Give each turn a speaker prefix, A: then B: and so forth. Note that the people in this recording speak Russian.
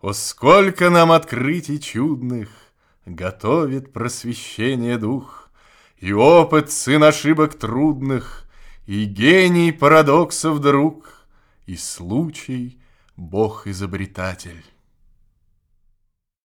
A: О, сколько нам открытий чудных Готовит просвещение дух, И опыт сын ошибок трудных, И гений парадоксов друг, И случай Бог-изобретатель.